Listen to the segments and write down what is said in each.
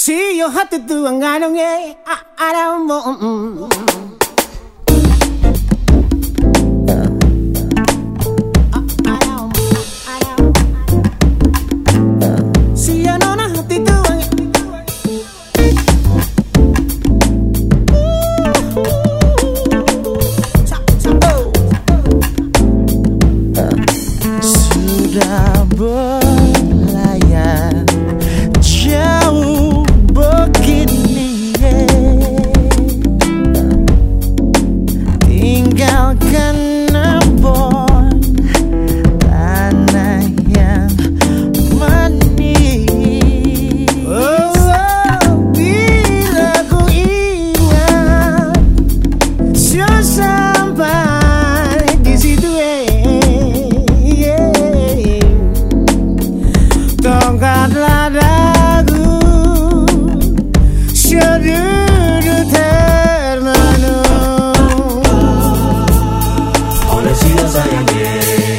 See you have to do and I don't I don't want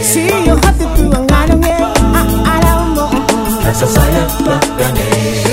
siyo happy kuwa nga nangye aalaw mo Nasasaya ba ganyan